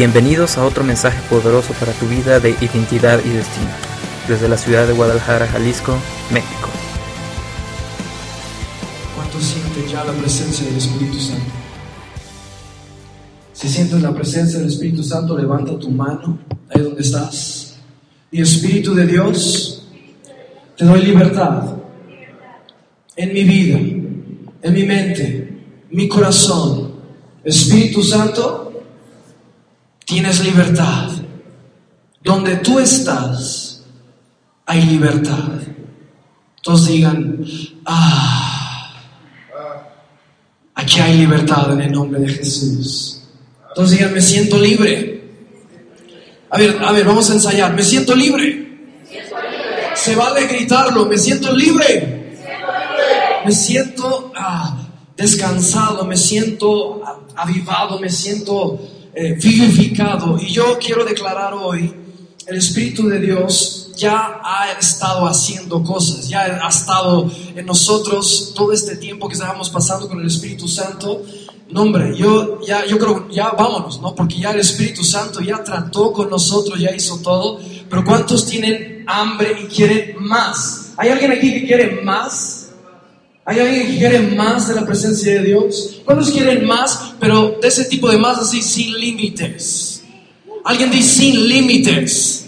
Bienvenidos a otro mensaje poderoso para tu vida de identidad y destino, desde la ciudad de Guadalajara, Jalisco, México. ¿Cuántos sienten ya la presencia del Espíritu Santo? Si sientes la presencia del Espíritu Santo, levanta tu mano ahí donde estás. Y Espíritu de Dios, te doy libertad en mi vida, en mi mente, mi corazón. Espíritu Santo, tienes libertad. Donde tú estás, hay libertad. Todos digan, ah, aquí hay libertad en el nombre de Jesús. Todos digan, me siento libre. A ver, a ver, vamos a ensayar. Me siento libre. Se vale gritarlo, me siento libre. Me siento ah, descansado, me siento avivado, me siento eh, vivificado. Y yo quiero declarar hoy, el Espíritu de Dios ya ha estado haciendo cosas, ya ha estado en nosotros todo este tiempo que estábamos pasando con el Espíritu Santo. No, hombre, yo, ya, yo creo, ya vámonos, ¿no? Porque ya el Espíritu Santo ya trató con nosotros, ya hizo todo. Pero ¿cuántos tienen hambre y quieren más? ¿Hay alguien aquí que quiere más? ¿Hay alguien que quiere más de la presencia de Dios? ¿Cuántos quieren más, ese tipo de más así, sin límites? Alguien dice sin límites.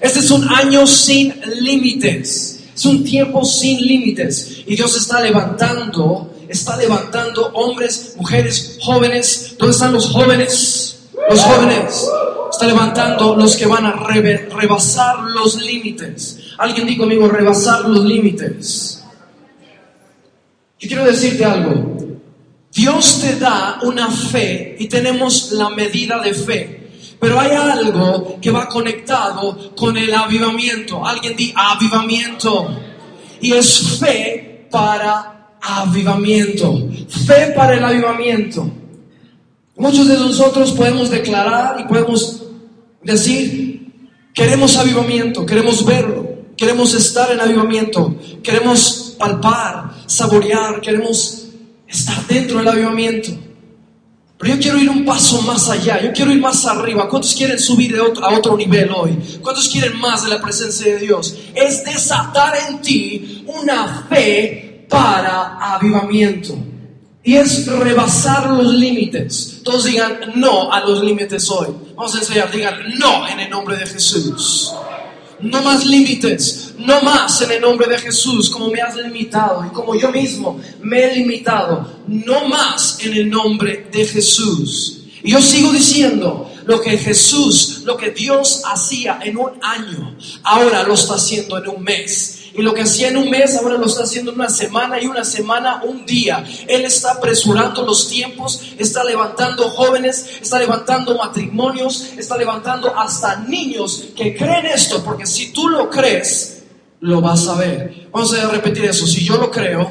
Este es un año sin límites. Es un tiempo sin límites. Y Dios está levantando, está levantando hombres, mujeres, jóvenes. ¿Dónde están los jóvenes? Los jóvenes. Está levantando los que van a rebasar los límites. Alguien dijo conmigo, rebasar los límites. Yo quiero decirte algo. Dios te da una fe y tenemos la medida de fe. Pero hay algo que va conectado con el avivamiento. Alguien di avivamiento. Y es fe para avivamiento. Fe para el avivamiento. Muchos de nosotros podemos declarar y podemos decir, queremos avivamiento, queremos verlo, queremos estar en avivamiento, queremos palpar, saborear, queremos estar dentro del avivamiento. Pero yo quiero ir un paso más allá, yo quiero ir más arriba. ¿Cuántos quieren subir a otro nivel hoy? ¿Cuántos quieren más de la presencia de Dios? Es desatar en ti una fe para avivamiento. Y es rebasar los límites. Todos digan no a los límites hoy. Vamos a enseñar, digan no en el nombre de Jesús. No más límites, no más en el nombre de Jesús, como me has limitado y como yo mismo me he limitado. No más en el nombre de Jesús. Y yo sigo diciendo, lo que Jesús, lo que Dios hacía en un año, ahora lo está haciendo en un mes. Y lo que hacía en un mes, ahora lo está haciendo en una semana y una semana, un día. Él está apresurando los tiempos, está levantando jóvenes, está levantando matrimonios, está levantando hasta niños que creen esto, porque si tú lo crees, lo vas a ver. Vamos a repetir eso. Si yo lo creo,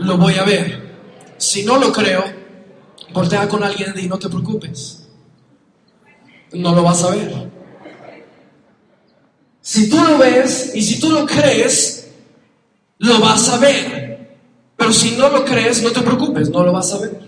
lo voy a ver. Si no lo creo, voltea con alguien y no te preocupes. No lo vas a ver. Si tú lo ves y si tú lo crees, lo vas a ver. Pero si no lo crees, no te preocupes, no lo vas a ver.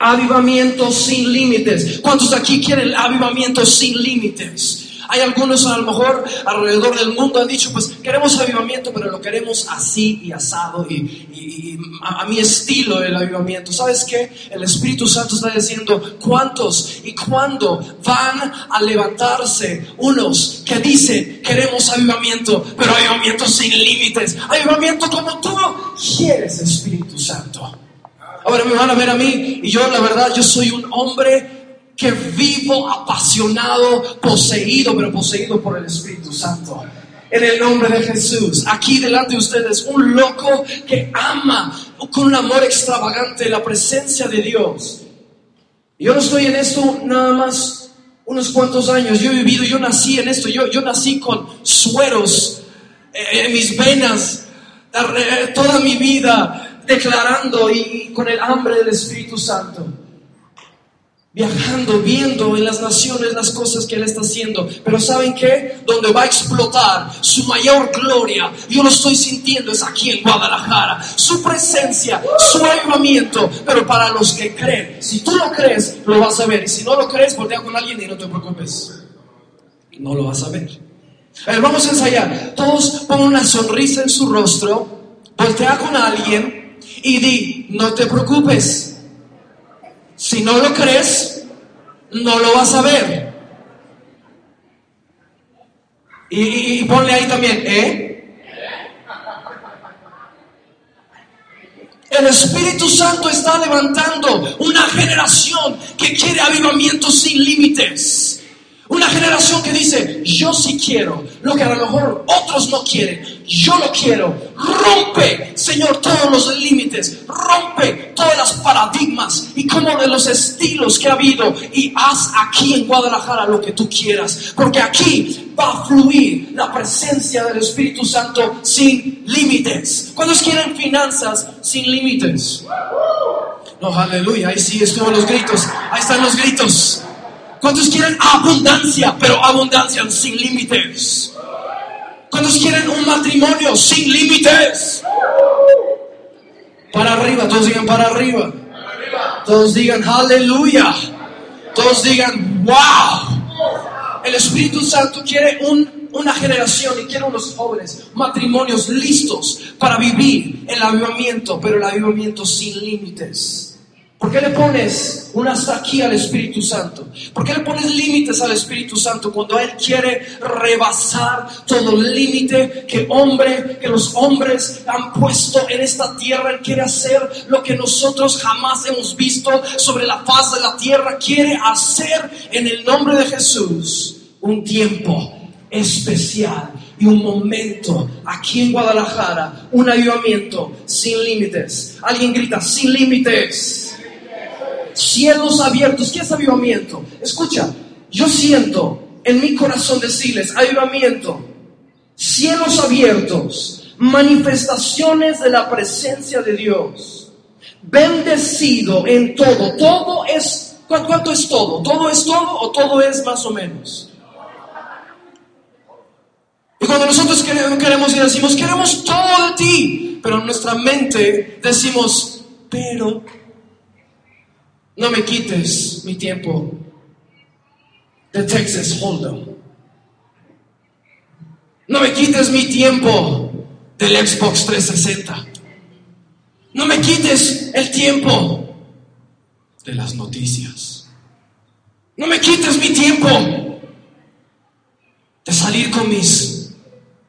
Avivamiento sin límites. ¿Cuántos aquí quieren avivamiento sin límites? Hay algunos a lo mejor alrededor del mundo han dicho, pues queremos avivamiento, pero lo queremos así y asado y, a, mi estilo el avivamiento. ¿Sabes qué? El Espíritu Santo está diciendo cuántos y cuándo van a levantarse unos que dicen queremos avivamiento, pero avivamiento sin límites, avivamiento como tú quieres, Espíritu Santo. Ahora me van a ver a mí y yo la verdad, yo soy un hombre que vivo apasionado, poseído, pero poseído por el Espíritu Santo. En el nombre de Jesús, aquí delante de ustedes, un loco que ama con un amor extravagante la presencia de Dios. Yo no estoy en esto nada más unos cuantos años. Yo he vivido, yo nací en esto. Yo, yo nací con sueros eh, en mis venas eh, toda mi vida declarando y con el hambre del Espíritu Santo. Viajando, viendo en las naciones las cosas que Él está haciendo. Pero ¿saben qué? Donde va a explotar su mayor gloria, yo lo estoy sintiendo, es aquí en Guadalajara. Su presencia, su avivamiento, pero para los que creen. Si tú lo crees, lo vas a ver. Y si no lo crees, voltea con alguien y no te preocupes. No lo vas a ver. A ver, vamos a ensayar. Todos pongan una sonrisa en su rostro, voltea con alguien y di, no te preocupes. Si no lo crees, no lo vas a ver. Y, ponle ahí también, ¿eh? El Espíritu Santo está levantando una generación que quiere avivamiento sin límites. Una generación que dice, yo sí quiero lo que a lo mejor otros no quieren. Yo lo quiero. Rompe, Señor, todos los límites. Rompe todas las paradigmas y como de los estilos que ha habido. Y haz aquí en Guadalajara lo que tú quieras. Porque aquí va a fluir la presencia del Espíritu Santo sin límites. ¿Cuántos quieren finanzas sin límites? No, aleluya. Ahí sí estuvo los gritos. Ahí están los gritos. ¿Cuántos quieren abundancia, pero abundancia sin límites? ¿Cuántos quieren un matrimonio sin límites? Para arriba, todos digan para arriba. Todos digan aleluya. Todos digan wow. El Espíritu Santo quiere una generación y quiere unos jóvenes, matrimonios listos para vivir el avivamiento, pero el avivamiento sin límites. ¿Por qué le pones un hasta aquí al Espíritu Santo? ¿Por qué le pones límites al Espíritu Santo cuando Él quiere rebasar todo límite que hombre, que los hombres han puesto en esta tierra? Él quiere hacer lo que nosotros jamás hemos visto sobre la faz de la tierra. Quiere hacer en el nombre de Jesús un tiempo especial y un momento aquí en Guadalajara, un avivamiento sin límites. Alguien grita, sin límites cielos abiertos. ¿Qué es avivamiento? Escucha, yo siento en mi corazón decirles, avivamiento, cielos abiertos, manifestaciones de la presencia de Dios, bendecido en todo. Todo es, ¿cuánto es todo? ¿Todo es todo o todo es más o menos? Y cuando nosotros queremos y decimos, queremos todo de ti, pero en nuestra mente decimos, pero no me quites mi tiempo de Texas Hold'em. No me quites mi tiempo del Xbox 360. No me quites el tiempo de las noticias. No me quites mi tiempo de salir con mis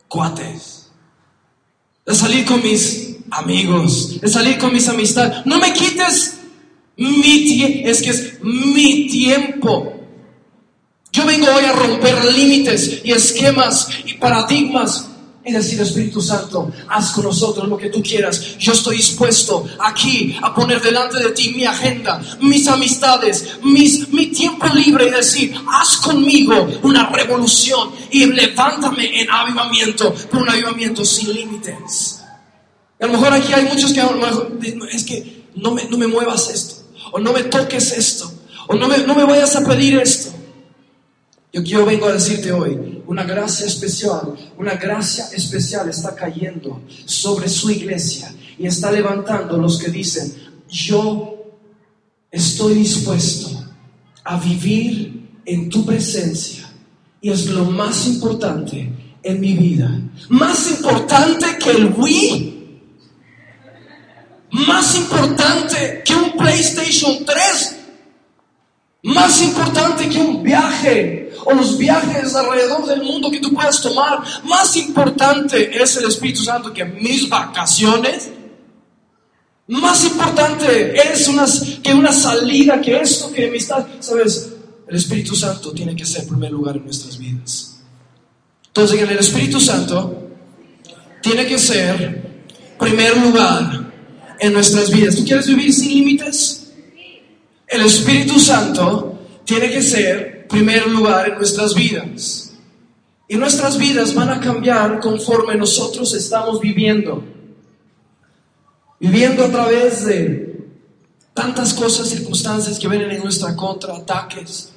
cuates, de salir con mis amigos, de salir con mis amistades. No me quites mi es que es mi tiempo. Yo vengo hoy a romper límites y esquemas y paradigmas y decir, Espíritu Santo, haz con nosotros lo que tú quieras. Yo estoy dispuesto aquí a poner delante de ti mi agenda, mis amistades, mis, mi tiempo libre y decir, haz conmigo una revolución y levántame en avivamiento, pero un avivamiento sin límites. a lo mejor aquí hay muchos que es que no me, no me muevas esto o no me toques esto, o no me, no me vayas a pedir esto. Yo, yo vengo a decirte hoy, una gracia especial, una gracia especial está cayendo sobre su iglesia y está levantando los que dicen, yo estoy dispuesto a vivir en tu presencia y es lo más importante en mi vida. Más importante que el Wii más importante que un PlayStation 3, más importante que un viaje o los viajes alrededor del mundo que tú puedas tomar, más importante es el Espíritu Santo que mis vacaciones. Más importante es unas, que una salida, que esto, que amistad. Sabes, el Espíritu Santo tiene que ser primer lugar en nuestras vidas. Entonces, el Espíritu Santo tiene que ser primer lugar en nuestras vidas. ¿Tú quieres vivir sin límites? El Espíritu Santo tiene que ser primer lugar en nuestras vidas. Y nuestras vidas van a cambiar conforme nosotros estamos viviendo. Viviendo a través de tantas cosas, circunstancias que vienen en nuestra contra, ataques.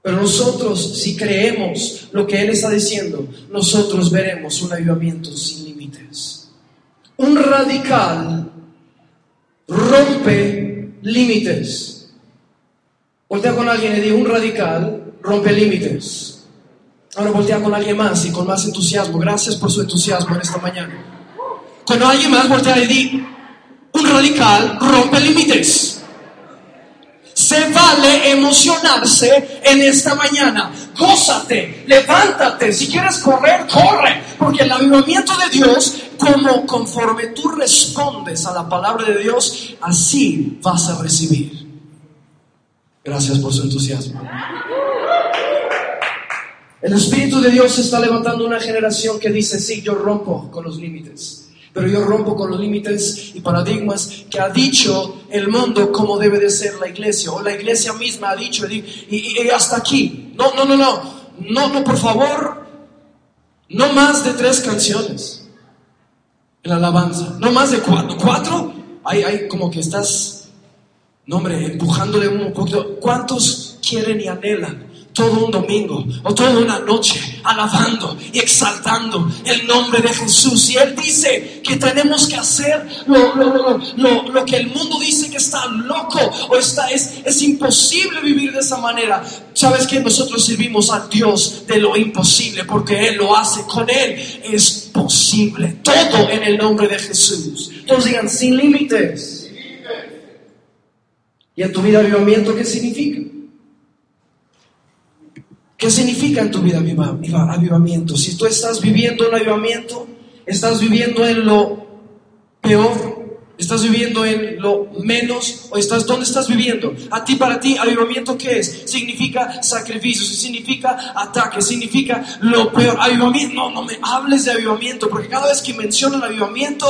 Pero nosotros, si creemos lo que Él está diciendo, nosotros veremos un avivamiento sin límites. Un radical rompe límites. Voltea con alguien y diga, un radical rompe límites. Ahora voltea con alguien más y con más entusiasmo. Gracias por su entusiasmo en esta mañana. Con alguien más voltea y di, un radical rompe límites. Se vale emocionarse en esta mañana. Gózate, levántate. Si quieres correr, corre. Porque el avivamiento de Dios, como conforme tú respondes a la palabra de Dios, así vas a recibir. Gracias por su entusiasmo. El Espíritu de Dios está levantando una generación que dice, sí, yo rompo con los límites pero yo rompo con los límites y paradigmas que ha dicho el mundo cómo debe de ser la iglesia, o la iglesia misma ha dicho, y, hasta aquí. No, no, no, no, no, no, por favor, no más de tres canciones en la alabanza, no más de cuatro. ¿Cuatro? Hay, hay como que estás, no hombre, empujándole un poquito. ¿Cuántos quieren y anhelan todo un domingo o toda una noche alabando y exaltando el nombre de Jesús. Y Él dice que tenemos que hacer lo, lo, que el mundo dice que está loco o está, es, es imposible vivir de esa manera. Sabes que nosotros servimos a Dios de lo imposible porque Él lo hace. Con Él es posible. Todo en el nombre de Jesús. Todos digan sin límites. ¿Y en tu vida avivamiento qué significa? ¿Qué significa en tu vida avivamiento? Si tú estás viviendo un avivamiento, estás viviendo en lo peor, estás viviendo en lo menos, o estás, ¿dónde estás viviendo? A ti, para ti, avivamiento, ¿qué es? Significa sacrificio, significa ataque, significa lo peor. Avivamiento, no, no me hables de avivamiento, porque cada vez que menciono el avivamiento,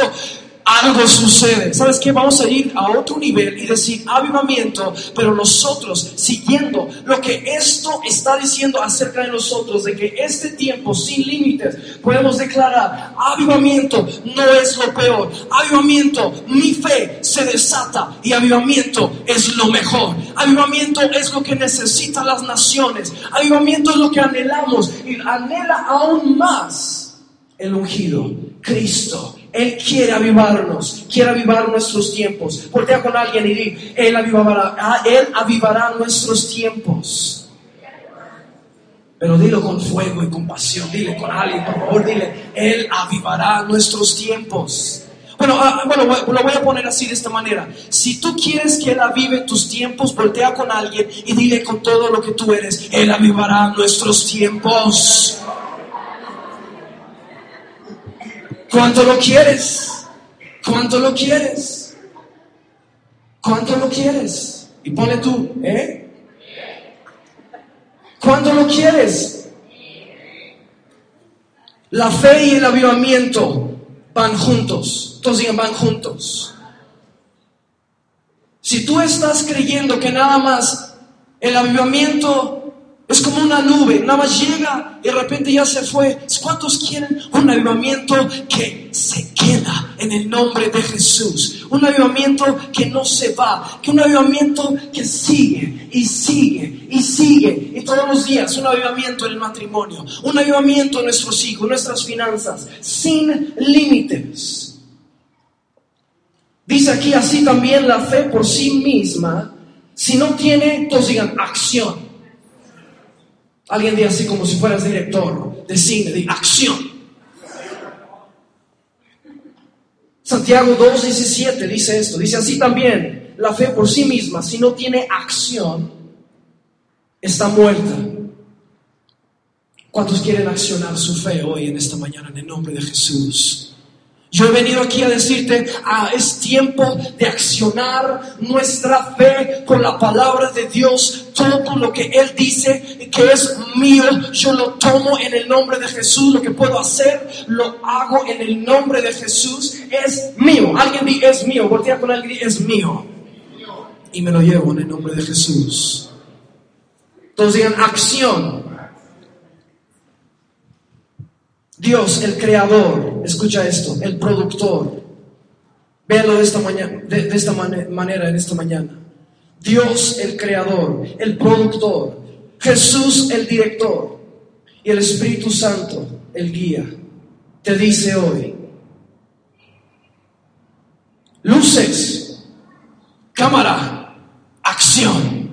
algo sucede. ¿Sabes qué? Vamos a ir a otro nivel y decir avivamiento, pero nosotros siguiendo lo que esto está diciendo acerca de nosotros, de que este tiempo sin límites podemos declarar avivamiento no es lo peor. Avivamiento, mi fe se desata y avivamiento es lo mejor. Avivamiento es lo que necesitan las naciones. Avivamiento es lo que anhelamos y anhela aún más el ungido, Cristo él quiere avivarnos, quiere avivar nuestros tiempos. Voltea con alguien y di, Él avivará, ah, Él avivará nuestros tiempos. Pero dilo con fuego y con pasión, dile con alguien, por favor, dile, Él avivará nuestros tiempos. Bueno, ah, bueno, lo voy a poner así de esta manera. Si tú quieres que Él avive tus tiempos, voltea con alguien y dile con todo lo que tú eres, Él avivará nuestros tiempos. ¿Cuánto lo quieres? ¿Cuánto lo quieres? ¿Cuánto lo quieres? Y pone tú, ¿eh? ¿Cuánto lo quieres? La fe y el avivamiento van juntos. Todos digan, van juntos. Si tú estás creyendo que nada más el avivamiento es como una nube, nada más llega y de repente ya se fue. ¿Cuántos quieren un avivamiento que se queda en el nombre de Jesús? Un avivamiento que no se va, que un avivamiento que sigue y sigue y sigue. Y todos los días un avivamiento en el matrimonio, un avivamiento en nuestros hijos, nuestras finanzas, sin límites. Dice aquí así también la fe por sí misma, si no tiene, todos digan acción. Alguien dice así como si fueras director de cine, de acción. Santiago 2.17 dice esto, dice así también, la fe por sí misma, si no tiene acción, está muerta. ¿Cuántos quieren accionar su fe hoy en esta mañana en el nombre de Jesús? Yo he venido aquí a decirte, ah, es tiempo de accionar nuestra fe con la palabra de Dios. Todo lo que Él dice que es mío, yo lo tomo en el nombre de Jesús. Lo que puedo hacer, lo hago en el nombre de Jesús. Es mío. Alguien dice, es mío. Voltea con alguien es mío. Y me lo llevo en el nombre de Jesús. Entonces digan, acción. Dios, el creador, escucha esto, el productor, Véanlo de esta, mañana, de, esta manera en esta mañana. Dios el creador, el productor, Jesús el director y el Espíritu Santo el guía. Te dice hoy, luces, cámara, acción.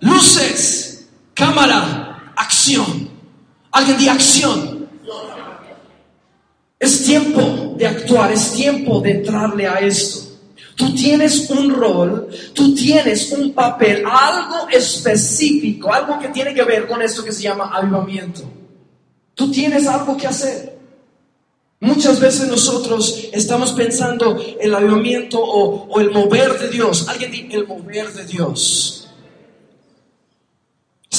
Luces, cámara, acción. Alguien di acción. Es tiempo de actuar, es tiempo de entrarle a esto. Tú tienes un rol, tú tienes un papel, algo específico, algo que tiene que ver con esto que se llama avivamiento. Tú tienes algo que hacer. Muchas veces nosotros estamos pensando el avivamiento o, o el mover de Dios. Alguien dice el mover de Dios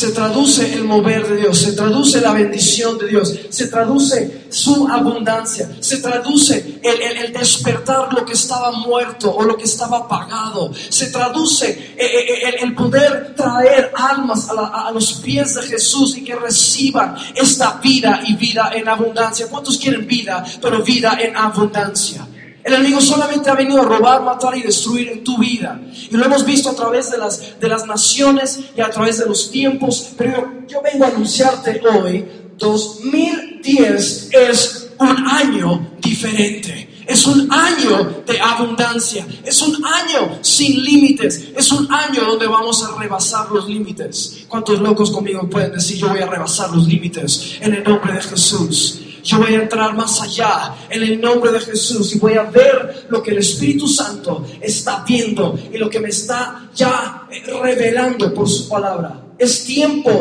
se traduce el mover de Dios, se traduce la bendición de Dios, se traduce su abundancia, se traduce el, despertar lo que estaba muerto o lo que estaba apagado, se traduce eh, eh, eh, el, poder traer almas a, a, los pies de Jesús y que reciban esta vida y vida en abundancia. ¿Cuántos quieren vida, pero vida en abundancia? El enemigo solamente ha venido a robar, matar y destruir en tu vida. Y lo hemos visto a través de las, de las naciones y a través de los tiempos. Pero yo, vengo a anunciarte hoy, 2010 es un año diferente. Es un año de abundancia. Es un año sin límites. Es un año donde vamos a rebasar los límites. ¿Cuántos locos conmigo pueden decir yo voy a rebasar los límites en el nombre de Jesús? Yo voy a entrar más allá en el nombre de Jesús y voy a ver lo que el Espíritu Santo está viendo y lo que me está ya revelando por su palabra. Es tiempo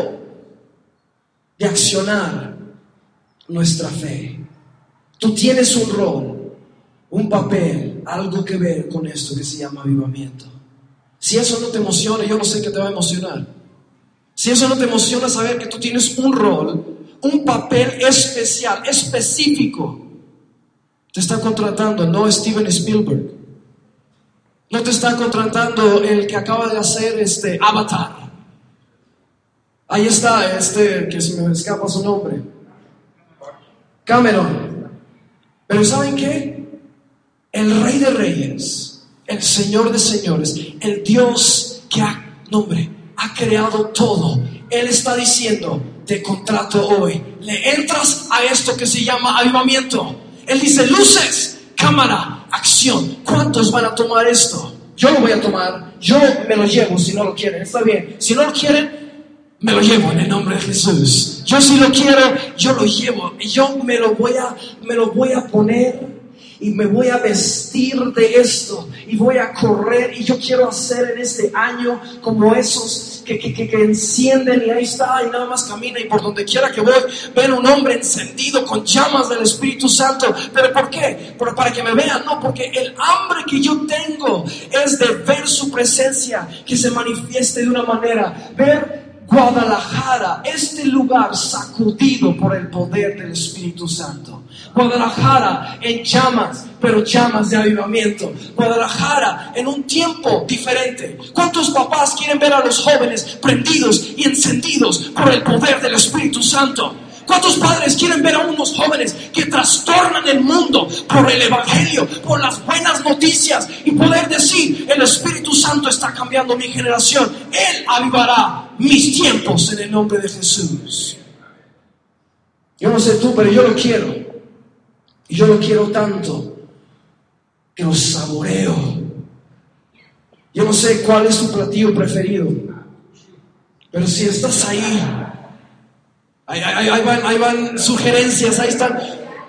de accionar nuestra fe. Tú tienes un rol, un papel, algo que ver con esto que se llama avivamiento. Si eso no te emociona, yo no sé qué te va a emocionar. Si eso no te emociona saber que tú tienes un rol, un papel especial, específico. Te está contratando, no Steven Spielberg. No te está contratando el que acaba de hacer este Avatar. Ahí está, este, que se me escapa su nombre. Cameron. Pero ¿saben qué? El Rey de Reyes, el Señor de Señores, el Dios que ha, nombre, ha creado todo. Él está diciendo, te contrato hoy. Le entras a esto que se llama avivamiento. Él dice, luces, cámara, acción. ¿Cuántos van a tomar esto? Yo lo voy a tomar, yo me lo llevo si no lo quieren. Está bien. Si no lo quieren, me lo llevo en el nombre de Jesús. Yo si lo quiero, yo lo llevo. Y yo me lo voy a, me lo voy a poner y me voy a vestir de esto y voy a correr y yo quiero hacer en este año como esos que, que, que, encienden y ahí está y nada más camina y por donde quiera que voy ver un hombre encendido con llamas del Espíritu Santo. ¿Pero por qué? para que me vean, no, porque el hambre que yo tengo es de ver su presencia que se manifieste de una manera, ver Guadalajara, este lugar sacudido por el poder del Espíritu Santo. Guadalajara en llamas, pero llamas de avivamiento. Guadalajara en un tiempo diferente. ¿Cuántos papás quieren ver a los jóvenes prendidos y encendidos por el poder del Espíritu Santo? ¿Cuántos padres quieren ver a unos jóvenes que trastornan el mundo por el Evangelio, por las buenas noticias y poder decir, el Espíritu Santo está cambiando mi generación? Él avivará mis tiempos en el nombre de Jesús. Yo no sé tú, pero yo lo quiero. Y yo lo quiero tanto que lo saboreo. Yo no sé cuál es tu platillo preferido, pero si estás ahí, Ahí, van, sugerencias, ahí están.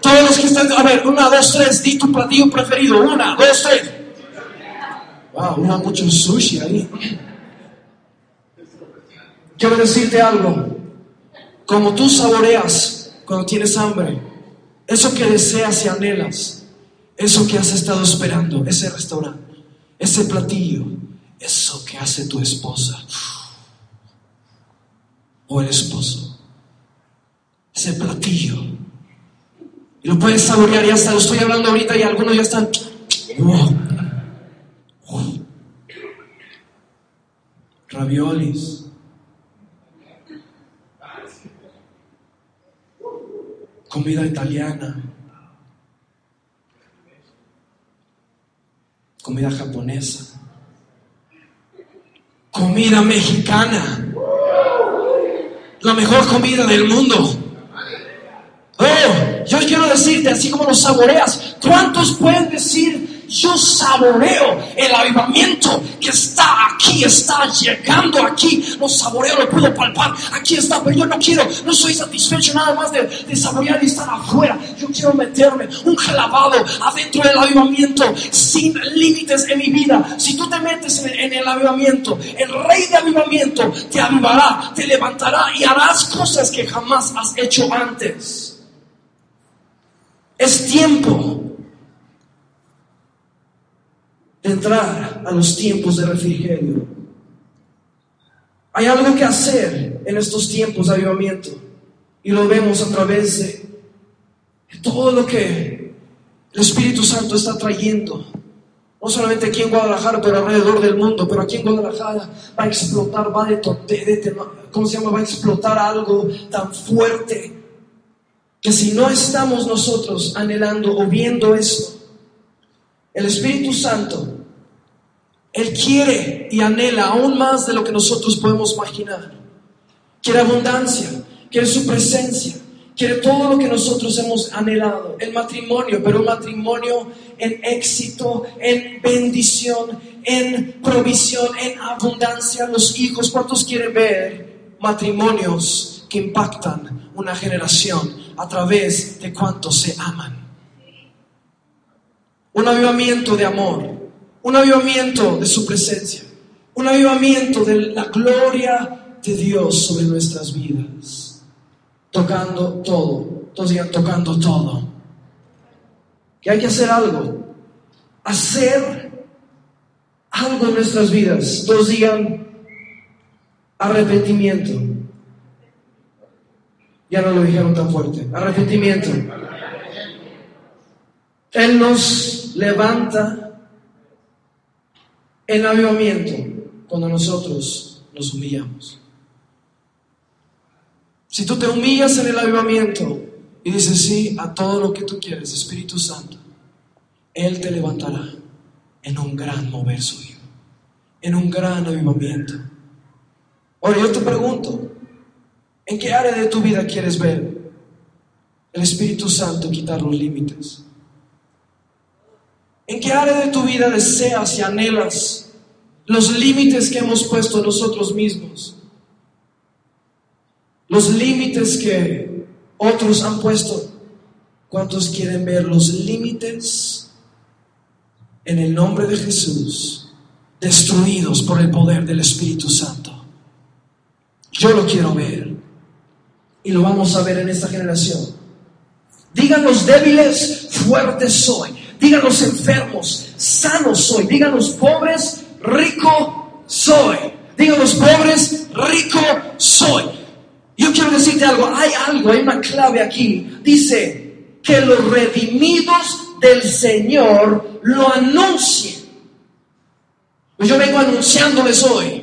Todos los que están, a ver, una, dos, tres, di tu platillo preferido. Una, dos, tres. Wow, una mucho sushi ahí. Quiero decirte algo. Como tú saboreas cuando tienes hambre, eso que deseas y anhelas, eso que has estado esperando, ese restaurante, ese platillo, eso que hace tu esposa o el esposo ese platillo. Y lo puedes saborear y hasta lo estoy hablando ahorita y algunos ya están. Raviolis. Comida italiana. comida japonesa, comida mexicana, la mejor comida del mundo. Oh, yo quiero decirte, así como lo saboreas, ¿cuántos pueden decir yo saboreo el avivamiento que está aquí, está llegando aquí. Lo saboreo, lo puedo palpar. Aquí está, pero yo no quiero, no soy satisfecho nada más de, saborear y estar afuera. Yo quiero meterme un clavado adentro del avivamiento sin límites en mi vida. Si tú te metes en, en el avivamiento, el rey de avivamiento te avivará, te levantará y harás cosas que jamás has hecho antes. Es tiempo entrar a los tiempos de refrigerio. Hay algo que hacer en estos tiempos de avivamiento y lo vemos a través de todo lo que el Espíritu Santo está trayendo. No solamente aquí en Guadalajara, pero alrededor del mundo. Pero aquí en Guadalajara va a explotar, va de, ¿cómo se llama? Va a explotar algo tan fuerte que si no estamos nosotros anhelando o viendo esto, el Espíritu Santo, Él quiere y anhela aún más de lo que nosotros podemos imaginar. Quiere abundancia, quiere su presencia, quiere todo lo que nosotros hemos anhelado. El matrimonio, pero un matrimonio en éxito, en bendición, en provisión, en abundancia. Los hijos, ¿cuántos quieren ver matrimonios que impactan una generación a través de cuántos se aman? un avivamiento de amor, un avivamiento de su presencia, un avivamiento de la gloria de Dios sobre nuestras vidas, tocando todo, todos digan tocando todo. Que hay que hacer algo, hacer algo en nuestras vidas, todos digan arrepentimiento. Ya no lo dijeron tan fuerte, arrepentimiento. Él nos levanta el avivamiento cuando nosotros nos humillamos. Si tú te humillas en el avivamiento y dices sí a todo lo que tú quieres, Espíritu Santo, Él te levantará en un gran mover suyo, en un gran avivamiento. Ahora yo te pregunto, ¿en qué área de tu vida quieres ver el Espíritu Santo quitar los límites? ¿En qué área de tu vida deseas y anhelas los límites que hemos puesto nosotros mismos? Los límites que otros han puesto. ¿Cuántos quieren ver los límites en el nombre de Jesús destruidos por el poder del Espíritu Santo? Yo lo quiero ver y lo vamos a ver en esta generación. Digan los débiles, fuertes soy. Digan los enfermos, sanos soy. Digan los pobres, rico soy. Digan los pobres, rico soy. Yo quiero decirte algo, hay algo, hay una clave aquí. Dice que los redimidos del Señor lo anuncien. Pues yo vengo anunciándoles hoy.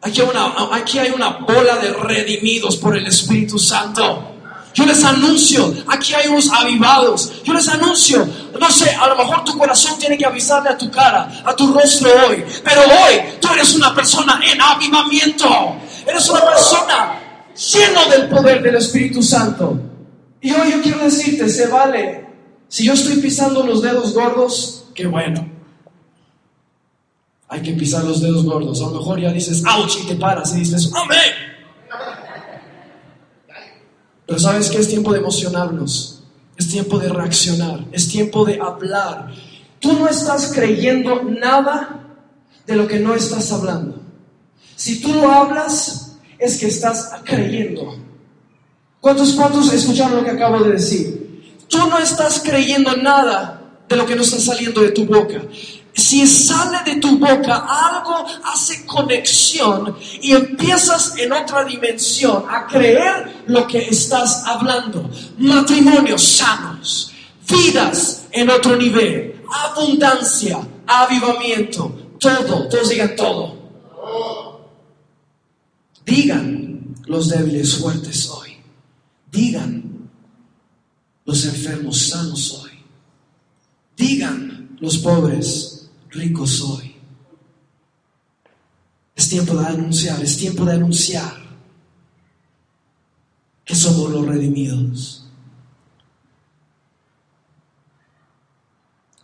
Aquí una, aquí hay una bola de redimidos por el Espíritu Santo. Yo les anuncio, aquí hay unos avivados. Yo les anuncio, no sé, a lo mejor tu corazón tiene que avisarle a tu cara, a tu rostro hoy. Pero hoy tú eres una persona en avivamiento. Eres una persona lleno del poder del Espíritu Santo. Y hoy yo quiero decirte, se vale. Si yo estoy pisando los dedos gordos, qué bueno. Hay que pisar los dedos gordos. A lo mejor ya dices, ouch, y te paras y dices, amén. Pero sabes que es tiempo de emocionarnos, es tiempo de reaccionar, es tiempo de hablar. Tú no estás creyendo nada de lo que no estás hablando. Si tú lo hablas, es que estás creyendo. ¿Cuántos, cuántos escucharon lo que acabo de decir? Tú no estás creyendo nada de lo que no está saliendo de tu boca si sale de tu boca algo, hace conexión y empiezas en otra dimensión a creer lo que estás hablando. Matrimonios sanos, vidas en otro nivel, abundancia, avivamiento, todo, todos digan todo. Digan los débiles fuertes hoy. Digan los enfermos sanos hoy. Digan los pobres rico soy. Es tiempo de anunciar, es tiempo de anunciar que somos los redimidos.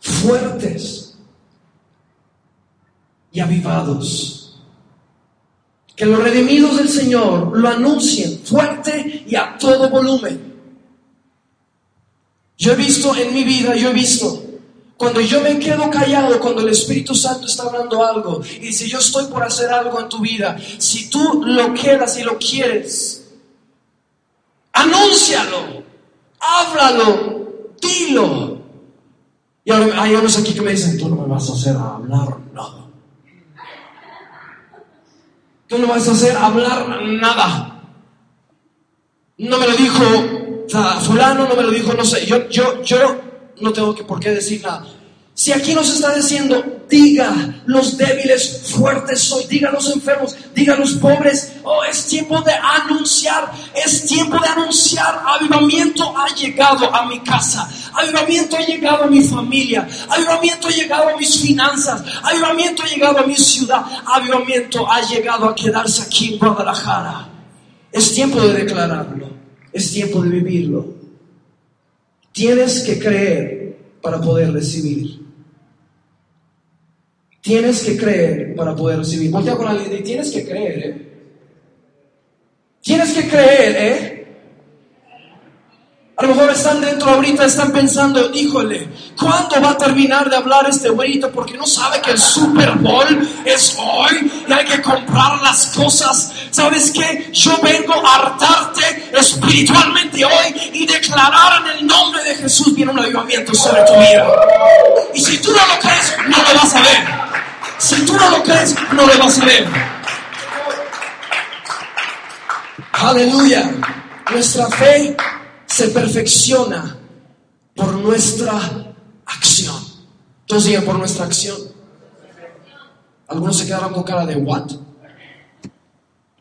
Fuertes y avivados. Que los redimidos del Señor lo anuncien fuerte y a todo volumen. Yo he visto en mi vida, yo he visto cuando yo me quedo callado, cuando el Espíritu Santo está hablando algo y si yo estoy por hacer algo en tu vida, si tú lo quedas y lo quieres, anúncialo, háblalo, dilo. Y ahora hay unos aquí que me dicen, tú no me vas a hacer hablar nada. Tú no vas a hacer hablar nada. No me lo dijo fulano, no me lo dijo, no sé. Yo, yo, yo no tengo que por qué decir nada. Si aquí nos está diciendo, diga los débiles, fuertes soy, diga los enfermos, diga los pobres, oh, es tiempo de anunciar, es tiempo de anunciar, avivamiento ha llegado a mi casa, avivamiento ha llegado a mi familia, avivamiento ha llegado a mis finanzas, avivamiento ha llegado a mi ciudad, avivamiento ha llegado a quedarse aquí en Guadalajara. Es tiempo de declararlo, es tiempo de vivirlo. Tienes que creer para poder recibir. Tienes que creer para poder recibir. Voltea con alguien y tienes que creer, ¿eh? Tienes que creer, ¿eh? A lo mejor están dentro ahorita, están pensando, híjole, ¿cuándo va a terminar de hablar este güeyito? Porque no sabe que el Super Bowl es hoy y hay que comprar las cosas. ¿Sabes qué? Yo vengo a hartarte espiritualmente hoy y declarar en el nombre de Jesús viene un avivamiento sobre tu vida. Y si tú no lo crees, no lo vas a ver. Si tú no lo crees, no lo vas a ver. Aleluya. Nuestra fe se perfecciona por nuestra acción. Todos digan por nuestra acción. Algunos se quedaron con cara de what?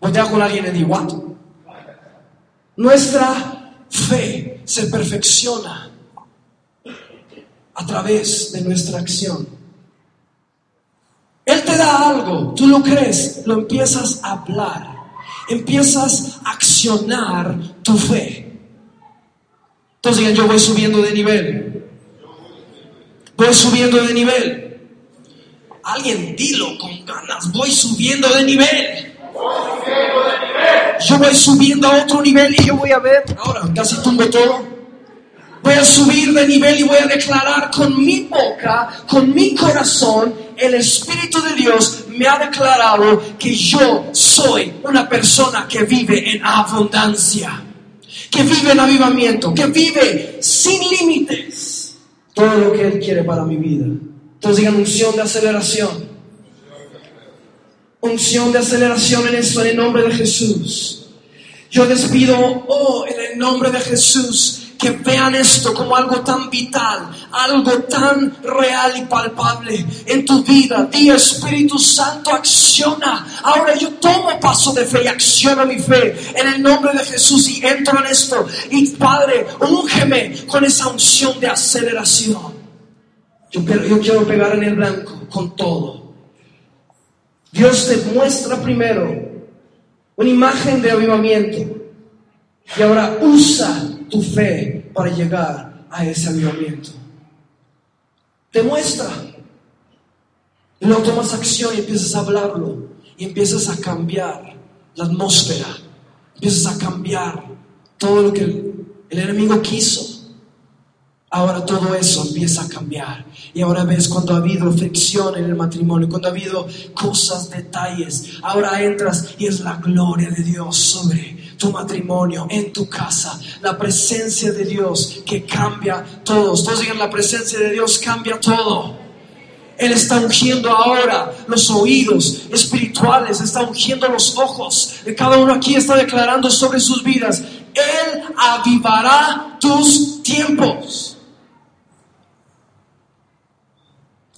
Voltea con alguien y di what? Nuestra fe se perfecciona a través de nuestra acción. Él te da algo, tú lo crees, lo empiezas a hablar, empiezas a accionar tu fe. Entonces yo voy subiendo de nivel. Voy subiendo de nivel. Alguien dilo con ganas, voy subiendo de nivel. Yo voy subiendo a otro nivel y yo voy a ver, ahora casi tumbo todo. Voy a subir de nivel y voy a declarar con mi boca, con mi corazón, el Espíritu de Dios me ha declarado que yo soy una persona que vive en abundancia que vive en avivamiento, que vive sin límites todo lo que Él quiere para mi vida. Entonces digan unción de aceleración. Unción de aceleración en esto, en el nombre de Jesús. Yo despido, oh, en el nombre de Jesús, que vean esto como algo tan vital, algo tan real y palpable en tu vida. Di Espíritu Santo, acciona. Ahora yo tomo paso de fe y acciona mi fe en el nombre de Jesús y entro en esto. Y Padre, úngeme con esa unción de aceleración. Yo quiero pegar en el blanco con todo. Dios te muestra primero una imagen de avivamiento. Y ahora usa tu fe para llegar a ese avivamiento. Te muestra. Y luego tomas acción y empiezas a hablarlo. Y empiezas a cambiar la atmósfera. Empiezas a cambiar todo lo que el, enemigo quiso. Ahora todo eso empieza a cambiar. Y ahora ves cuando ha habido fricción en el matrimonio, cuando ha habido cosas, detalles. Ahora entras y es la gloria de Dios sobre tu matrimonio, en tu casa. La presencia de Dios que cambia todo. Todos digan, la presencia de Dios cambia todo. Él está ungiendo ahora los oídos espirituales, está ungiendo los ojos. Cada uno aquí está declarando sobre sus vidas. Él avivará tus tiempos.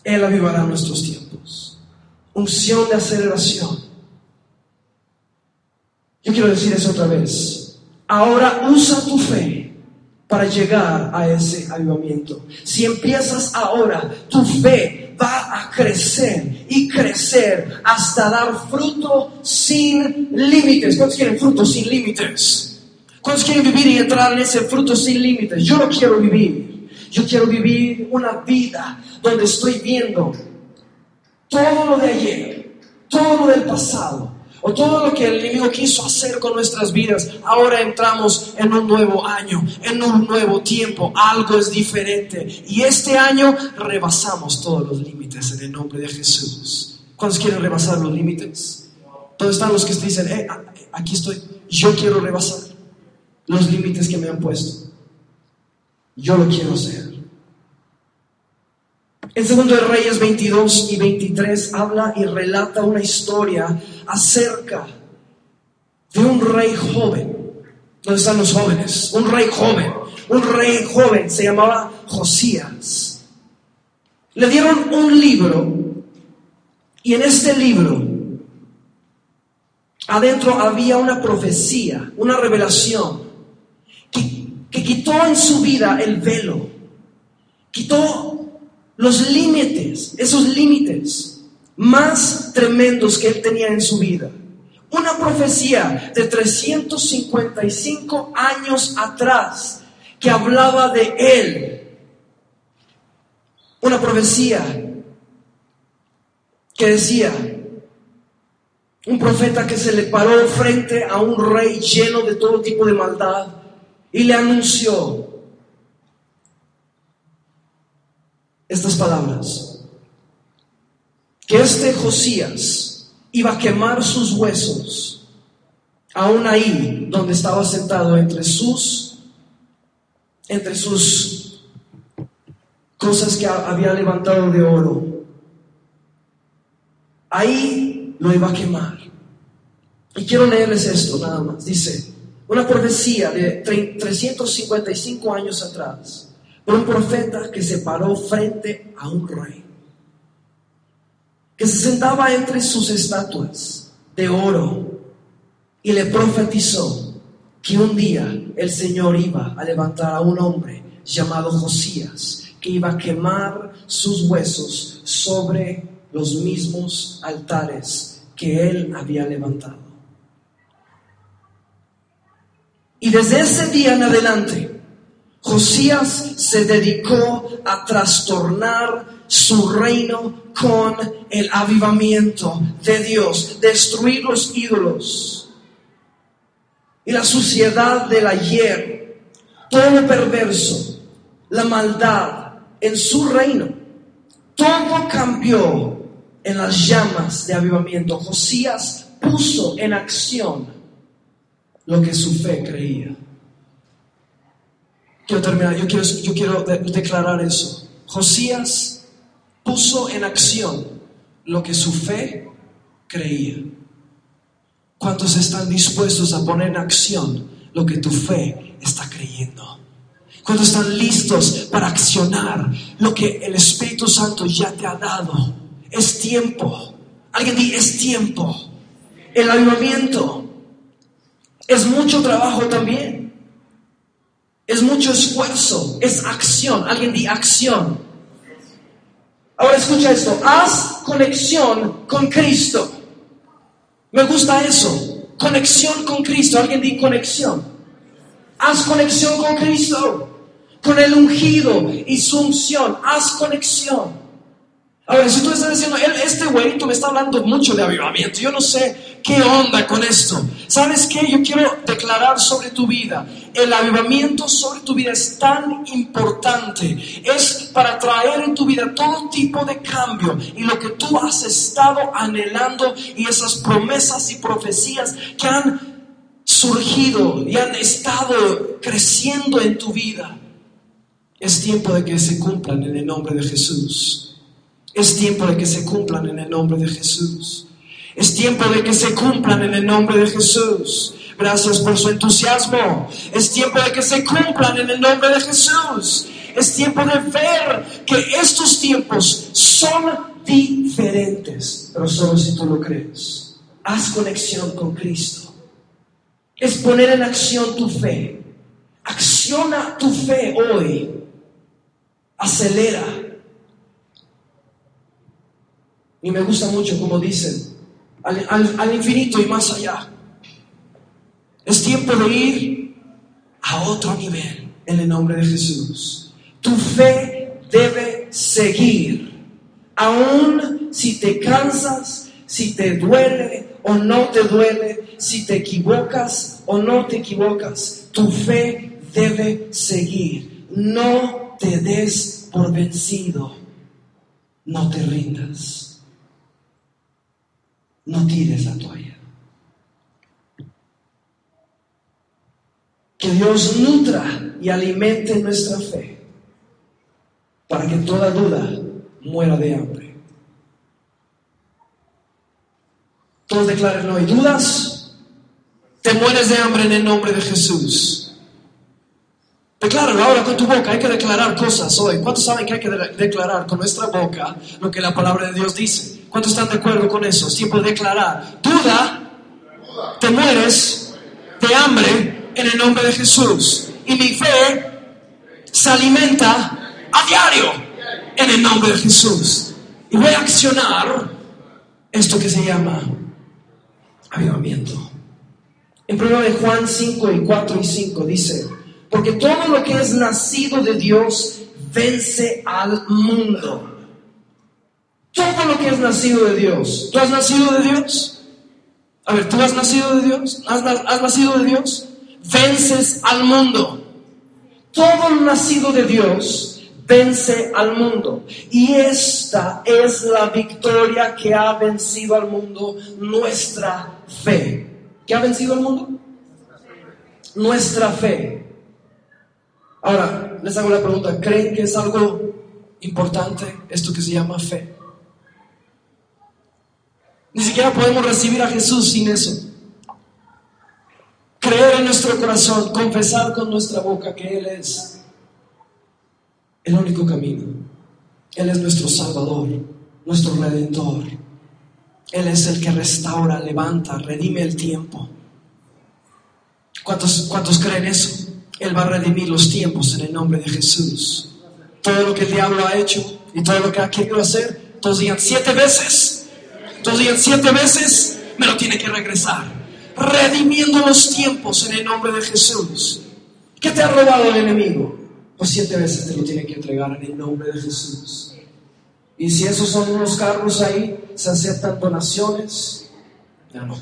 Él avivará nuestros tiempos. Unción de aceleración. Yo quiero decir eso otra vez. Ahora usa tu fe para llegar a ese avivamiento. Si empiezas ahora, tu fe va a crecer y crecer hasta dar fruto sin límites. ¿Cuántos quieren fruto sin límites? ¿Cuántos quieren vivir y entrar en ese fruto sin límites? Yo lo quiero vivir. Yo quiero vivir una vida donde estoy viendo todo lo de ayer, todo lo del pasado, o todo lo que el enemigo quiso hacer con nuestras vidas, ahora entramos en un nuevo año, en un nuevo tiempo, algo es diferente. Y este año rebasamos todos los límites en el nombre de Jesús. ¿Cuántos quieren rebasar los límites? ¿Dónde están los que dicen, eh, aquí estoy, yo quiero rebasar los límites que me han puesto? Yo lo quiero hacer. En segundo de Reyes 22 y 23 habla y relata una historia acerca de un rey joven. ¿Dónde están los jóvenes? Un rey joven. Un rey joven se llamaba Josías. Le dieron un libro y en este libro adentro había una profecía, una revelación que, que quitó en su vida el velo, quitó los límites, esos límites más tremendos que él tenía en su vida. Una profecía de 355 años atrás que hablaba de él. Una profecía que decía, un profeta que se le paró frente a un rey lleno de todo tipo de maldad y le anunció estas palabras que este Josías iba a quemar sus huesos, aún ahí donde estaba sentado entre sus, entre sus cosas que había levantado de oro. Ahí lo iba a quemar. Y quiero leerles esto nada más. Dice, una profecía de 355 años atrás, por un profeta que se paró frente a un rey que se sentaba entre sus estatuas de oro y le profetizó que un día el Señor iba a levantar a un hombre llamado Josías, que iba a quemar sus huesos sobre los mismos altares que él había levantado. Y desde ese día en adelante, Josías se dedicó a trastornar su reino con el avivamiento de Dios, destruir los ídolos y la suciedad del ayer, todo perverso, la maldad en su reino. Todo cambió en las llamas de avivamiento. Josías puso en acción lo que su fe creía. Quiero terminar, yo quiero, yo quiero declarar eso. Josías puso en acción lo que su fe creía. ¿Cuántos están dispuestos a poner en acción lo que tu fe está creyendo? ¿Cuántos están listos para accionar lo que el Espíritu Santo ya te ha dado? Es tiempo. Alguien dice, es tiempo. El avivamiento es mucho trabajo también. Es mucho esfuerzo. Es acción. Alguien dice acción. Ahora escucha esto, haz conexión con Cristo. Me gusta eso, conexión con Cristo. Alguien dice conexión. Haz conexión con Cristo, con el ungido y su unción. Haz conexión. Ahora, si tú estás diciendo, este güerito me está hablando mucho de avivamiento, yo no sé qué onda con esto. ¿Sabes qué? Yo quiero declarar sobre tu vida. El avivamiento sobre tu vida es tan importante. Es para traer en tu vida todo tipo de cambio y lo que tú has estado anhelando y esas promesas y profecías que han surgido y han estado creciendo en tu vida. Es tiempo de que se cumplan en el nombre de Jesús. Es tiempo de que se cumplan en el nombre de Jesús. Es tiempo de que se cumplan en el nombre de Jesús. Gracias por su entusiasmo. Es tiempo de que se cumplan en el nombre de Jesús. Es tiempo de ver que estos tiempos son diferentes, pero solo si tú lo crees. Haz conexión con Cristo. Es poner en acción tu fe. Acciona tu fe hoy. Acelera Y me gusta mucho como dicen, al, al- infinito y más allá. Es tiempo de ir a otro nivel en el nombre de Jesús. Tu fe debe seguir, aun si te cansas, si te duele o no te duele, si te equivocas o no te equivocas. Tu fe debe seguir. No te des por vencido. No te rindas. No tires la toalla. Que Dios nutra y alimente nuestra fe para que toda duda muera de hambre. Todos declaren no hay dudas, te mueres de hambre en el nombre de Jesús. Decláralo ahora con tu boca, hay que declarar cosas hoy. ¿Cuántos saben que hay que de- declarar con nuestra boca lo que la palabra de Dios dice? ¿Cuántos están de acuerdo con eso? Es tiempo de declarar. Duda, te mueres de hambre en el nombre de Jesús. Y mi fe se alimenta a diario en el nombre de Jesús. Y voy a accionar esto que se llama avivamiento. En 1 de Juan 5 y 4 y 5 dice, porque todo lo que es nacido de Dios vence al mundo. Todo lo que es nacido de Dios. ¿Tú has nacido de Dios? A ver, ¿tú has nacido de Dios? ¿Has, na- has nacido de Dios? Vences al mundo. Todo lo nacido de Dios vence al mundo. Y esta es la victoria que ha vencido al mundo, nuestra fe. ¿Qué ha vencido al mundo? Nuestra fe. Ahora, les hago la pregunta, ¿creen que es algo importante esto que se llama fe? Ni siquiera podemos recibir a Jesús sin eso. Creer en nuestro corazón, confesar con nuestra boca que Él es el único camino. Él es nuestro Salvador, nuestro Redentor. Él es el que restaura, levanta, redime el tiempo. ¿Cuántos, cuántos creen eso? Él va a redimir los tiempos en el nombre de Jesús. Todo lo que el diablo ha hecho y todo lo que ha querido hacer, todos digan siete veces. Todos digan siete veces, me lo tiene que regresar. Redimiendo los tiempos en el nombre de Jesús. ¿Qué te ha robado el enemigo? Pues siete veces te lo tiene que entregar en el nombre de Jesús. Y si esos son unos carros ahí, se aceptan donaciones, ya no.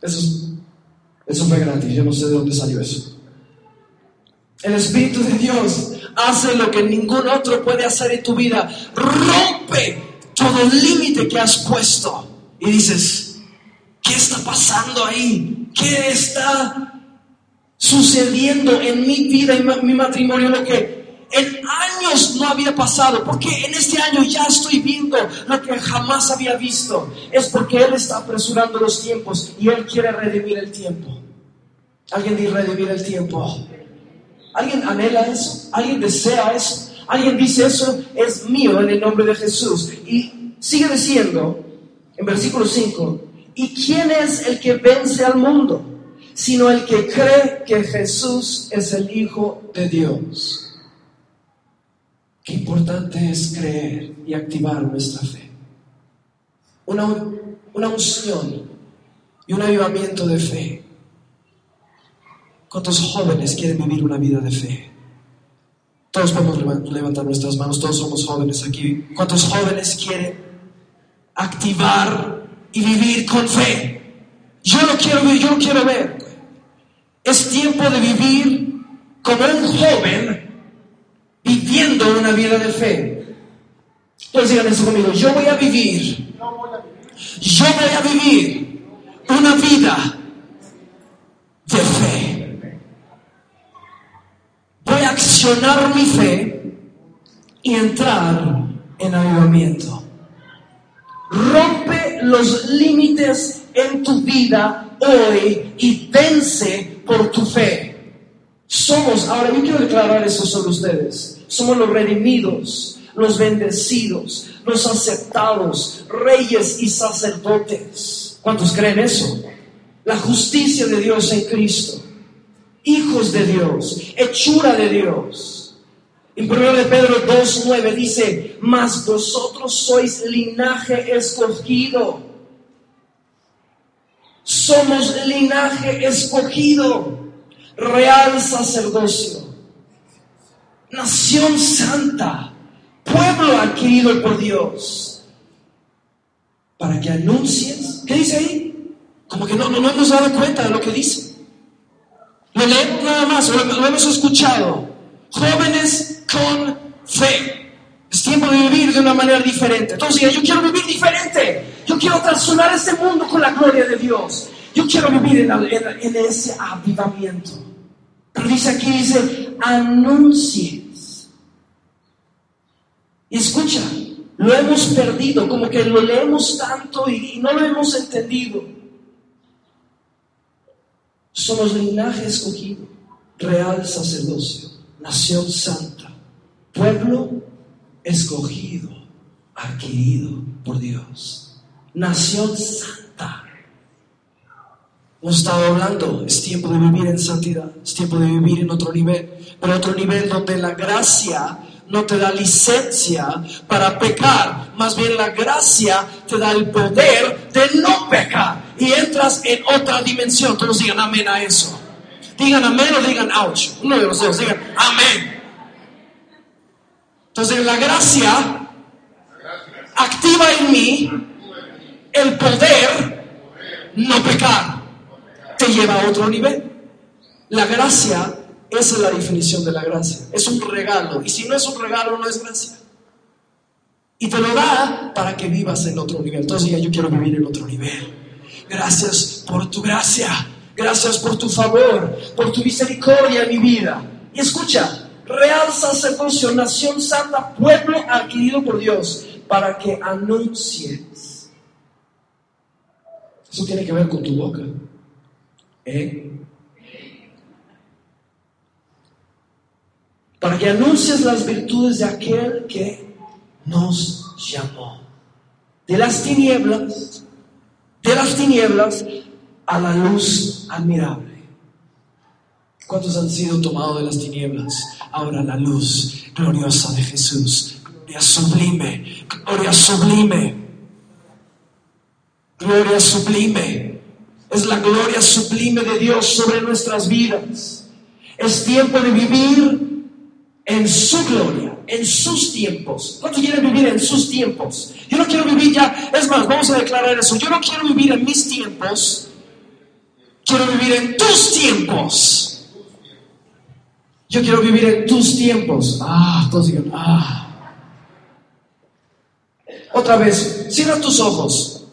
Eso, es- eso fue gratis, yo no sé de dónde salió eso. El Espíritu de Dios hace lo que ningún otro puede hacer en tu vida. Rompe todo límite que has puesto. Y dices, ¿qué está pasando ahí? ¿Qué está sucediendo en mi vida ma- mi matrimonio? Lo que en años no había pasado. Porque en este año ya estoy viendo lo que jamás había visto. Es porque Él está apresurando los tiempos y Él quiere redimir el tiempo. Alguien dice redimir el tiempo. ¿Alguien anhela eso? ¿Alguien desea eso? ¿Alguien dice eso es mío en el nombre de Jesús? Y sigue diciendo en versículo 5, ¿y quién es el que vence al mundo? Sino el que cree que Jesús es el Hijo de Dios. Qué importante es creer y activar nuestra fe. Una, una unción y un avivamiento de fe. ¿Cuántos jóvenes quieren vivir una vida de fe? Todos podemos leva- levantar nuestras manos, todos somos jóvenes aquí. ¿Cuántos jóvenes quieren activar y vivir con fe? Yo lo quiero ver, yo lo quiero ver. Es tiempo de vivir como un joven viviendo una vida de fe. Entonces digan eso conmigo, yo voy a vivir, yo voy a vivir una vida de fe. Voy a mi fe y entrar en avivamiento. Rompe los límites en tu vida hoy y vence por tu fe. Somos, ahora yo quiero declarar eso sobre ustedes. Somos los redimidos, los bendecidos, los aceptados, reyes y sacerdotes. ¿Cuántos creen eso? La justicia de Dios en Cristo. Hijos de Dios, hechura de Dios. En 1 de Pedro 2.9 dice, mas vosotros sois linaje escogido. Somos linaje escogido, real sacerdocio, nación santa, pueblo adquirido por Dios, para que anuncies, ¿qué dice ahí? Como que no, no, hemos dado cuenta de lo que dice. Nada más, lo hemos escuchado. Jóvenes con fe. Es tiempo de vivir de una manera diferente. Entonces, yo quiero vivir diferente. Yo quiero transformar este mundo con la gloria de Dios. Yo quiero vivir en, ese avivamiento. Pero dice aquí, dice, anuncies. Y escucha, lo hemos perdido, como que lo leemos tanto y no lo hemos entendido. Somos linaje escogido, real sacerdocio, nación santa, pueblo escogido, adquirido por Dios, nación santa. Hemos estado hablando, es tiempo de vivir en santidad, es tiempo de vivir en otro nivel, pero otro nivel donde la gracia no te da licencia para pecar, más bien la gracia te da el poder de no pecar y entras en otra dimensión. Todos digan amén a eso. Digan amén o digan ouch. Uno de los dos, digan amén. Entonces la gracia activa en mí el poder no pecar. Te lleva a otro nivel. La gracia, esa es la definición de la gracia. Es un regalo. Y si no es un regalo, no es gracia. Y te lo da para que vivas en otro nivel. Entonces yo quiero vivir en otro nivel. Gracias por tu gracia. Gracias por tu favor, por tu misericordia en mi vida. Y escucha, real sacerdocio, nación santa, pueblo adquirido por Dios, para que anuncies. Eso tiene que ver con tu boca. ¿Eh? Para que anuncies las virtudes de aquel que nos llamó. De las tinieblas, de las tinieblas a la luz admirable. ¿Cuántos han sido tomados de las tinieblas? Ahora la luz gloriosa de Jesús. Gloria sublime, gloria sublime, gloria sublime. Es la gloria sublime de Dios sobre nuestras vidas. Es tiempo de vivir en su gloria, en sus tiempos. ¿Cuántos quieren vivir en sus tiempos? Yo no quiero vivir ya, es más, vamos a declarar eso. Yo no quiero vivir en mis tiempos, quiero vivir en tus tiempos. Yo quiero vivir en tus tiempos. Ah, todos digan, ah. Otra vez, cierra tus ojos.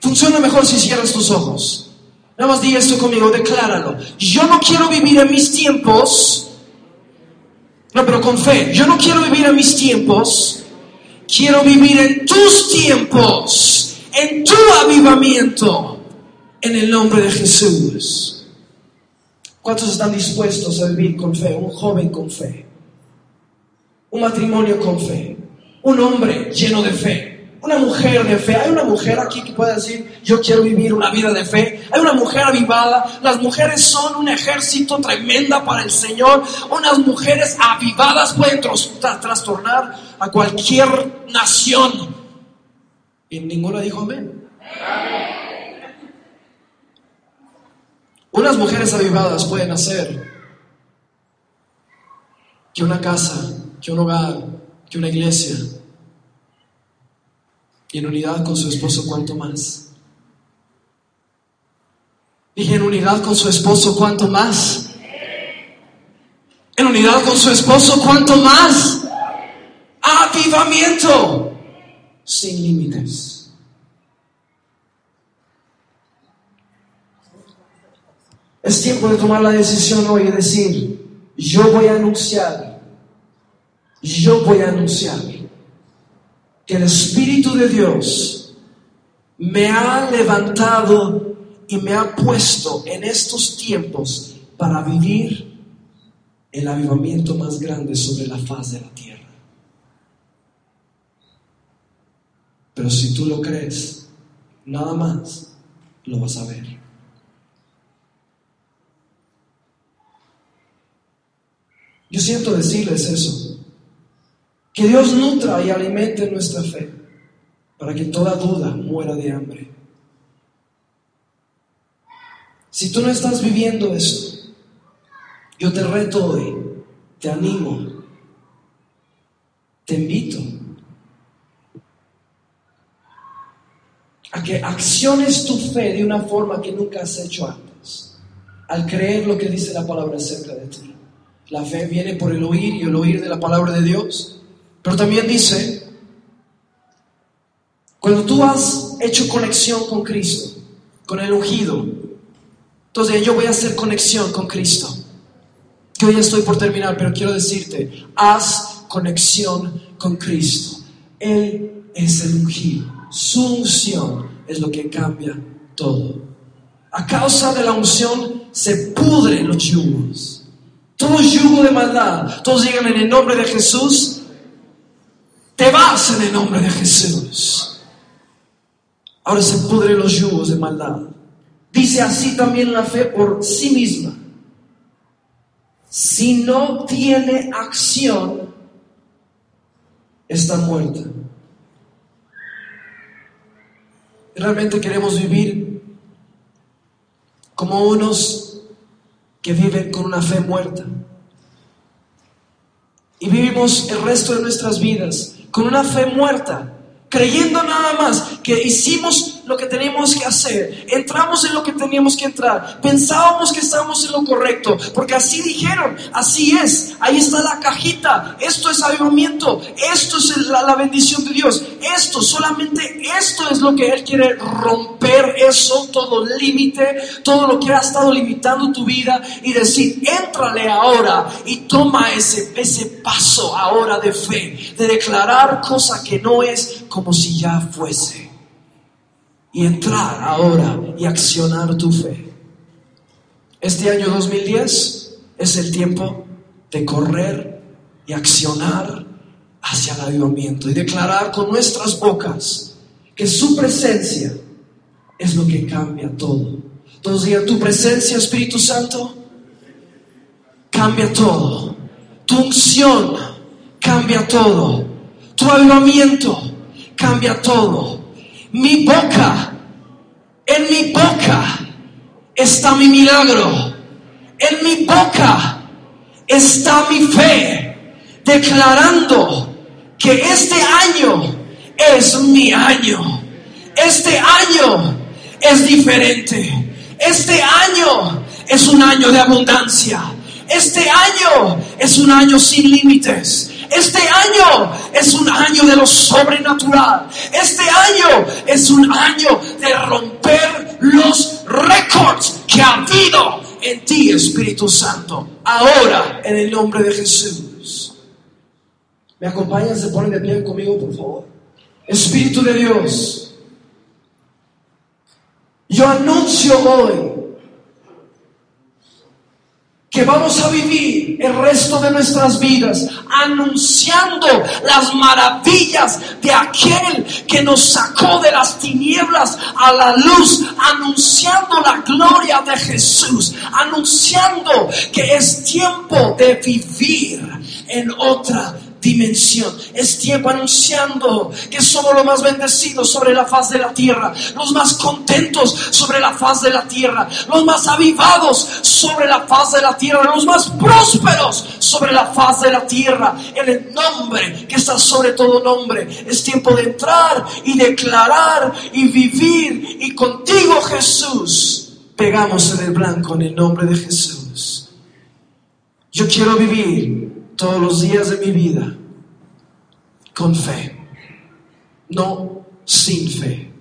Funciona mejor si cierras tus ojos. Nada más di esto conmigo, decláralo. Yo no quiero vivir en mis tiempos. No, pero con fe. Yo no quiero vivir en mis tiempos. Quiero vivir en tus tiempos. En tu avivamiento. En el nombre de Jesús. ¿Cuántos están dispuestos a vivir con fe? Un joven con fe. Un matrimonio con fe. Un hombre lleno de fe. Una mujer de fe. Hay una mujer aquí que puede decir, yo quiero vivir una vida de fe. Hay una mujer avivada. Las mujeres son un ejército tremenda para el Señor. Unas mujeres avivadas pueden trastornar a cualquier nación. Y ninguna dijo amén. Unas mujeres avivadas pueden hacer que una casa, que un hogar, que una iglesia, y en unidad con su esposo, cuanto más. Dije, en unidad con su esposo, cuanto más. En unidad con su esposo, cuanto más. Avivamiento sin límites. Es tiempo de tomar la decisión hoy y decir, yo voy a anunciar, yo voy a anunciar que el Espíritu de Dios me ha levantado y me ha puesto en estos tiempos para vivir el avivamiento más grande sobre la faz de la tierra. Pero si tú lo crees, nada más lo vas a ver. Yo siento decirles eso. Que Dios nutra y alimente nuestra fe para que toda duda muera de hambre. Si tú no estás viviendo esto, yo te reto hoy, te animo, te invito a que acciones tu fe de una forma que nunca has hecho antes, al creer lo que dice la palabra acerca de ti. La fe viene por el oír y el oír de la palabra de Dios, pero también dice, cuando tú has hecho conexión con Cristo, con el ungido, entonces yo voy a hacer conexión con Cristo. Que hoy estoy por terminar, pero quiero decirte, haz conexión con Cristo. Él es el ungido. Su unción es lo que cambia todo. A causa de la unción se pudren los yugos. Todo yugo de maldad. Todos digan en el nombre de Jesús. Te vas en el nombre de Jesús. Ahora se pudren los yugos de maldad. Dice así también la fe por sí misma. Si no tiene acción, está muerta. Realmente queremos vivir como unos que viven con una fe muerta. Y vivimos el resto de nuestras vidas con una fe muerta, creyendo nada más que hicimos lo que teníamos que hacer, entramos en lo que teníamos que entrar, pensábamos que estábamos en lo correcto, porque así dijeron, así es, ahí está la cajita, esto es avivamiento, esto es la, la bendición de Dios, esto, solamente esto es lo que Él quiere romper. Eso, todo límite, todo lo que ha estado limitando tu vida y decir, éntrale ahora y toma ese, ese paso ahora de fe, de declarar cosa que no es como si ya fuese y entrar ahora y accionar tu fe. Este año 2010 es el tiempo de correr y accionar hacia el avivamiento y declarar con nuestras bocas que su presencia es lo que cambia todo. Todos digan, tu presencia, Espíritu Santo, cambia todo. Tu unción cambia todo. Tu avivamiento cambia todo mi boca, en mi boca está mi milagro. En mi boca está mi fe, declarando que este año es mi año. Este año es diferente. Este año es un año de abundancia. Este año es un año sin límites. Este año es un año de lo sobrenatural. Este año es un año de romper los récords que ha habido en ti, Espíritu Santo. Ahora, en el nombre de Jesús. ¿Me acompañan? Se ponen de pie conmigo, por favor. Espíritu de Dios. Yo anuncio hoy que vamos a vivir el resto de nuestras vidas anunciando las maravillas de aquel que nos sacó de las tinieblas a la luz, anunciando la gloria de Jesús, anunciando que es tiempo de vivir en otra dimensión. Es tiempo anunciando que somos los más bendecidos sobre la faz de la tierra, los más contentos sobre la faz de la tierra, los más avivados sobre la faz de la tierra, los más prósperos sobre la faz de la tierra, en el nombre que está sobre todo nombre. Es tiempo de entrar y declarar y vivir y contigo Jesús pegamos en el blanco en el nombre de Jesús. Yo quiero vivir todos los días de mi vida con fe, no sin fe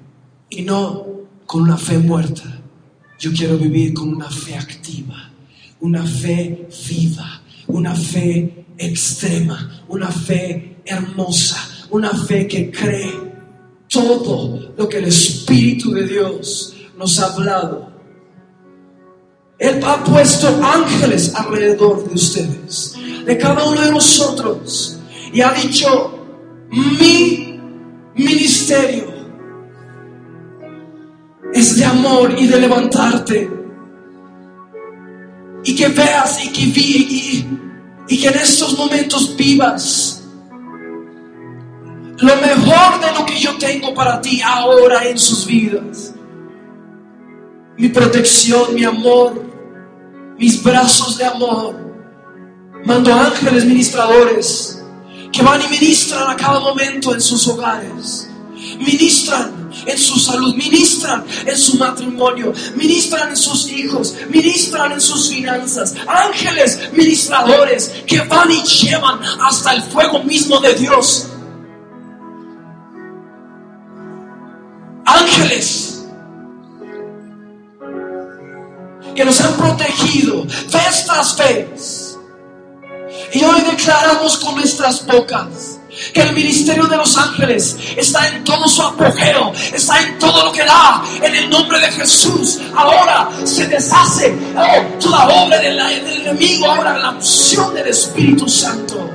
y no con una fe muerta. Yo quiero vivir con una fe activa, una fe viva, una fe extrema, una fe hermosa, una fe que cree todo lo que el Espíritu de Dios nos ha hablado él ha puesto ángeles alrededor de ustedes, de cada uno de nosotros, y ha dicho, mi ministerio es de amor y de levantarte. Y que veas y que, vi, y, y que en estos momentos vivas lo mejor de lo que yo tengo para ti ahora en sus vidas. Mi protección, mi amor, mis brazos de amor. Mando ángeles ministradores que van y ministran a cada momento en sus hogares. Ministran en su salud, ministran en su matrimonio, ministran en sus hijos, ministran en sus finanzas. Ángeles ministradores que van y llevan hasta el fuego mismo de Dios. Ángeles que nos han protegido vez tras vez. Y hoy declaramos con nuestras bocas que el ministerio de los ángeles está en todo su apogeo, está en todo lo que da, en el nombre de Jesús. Ahora se deshace oh, toda obra del, enemigo, ahora la unción del Espíritu Santo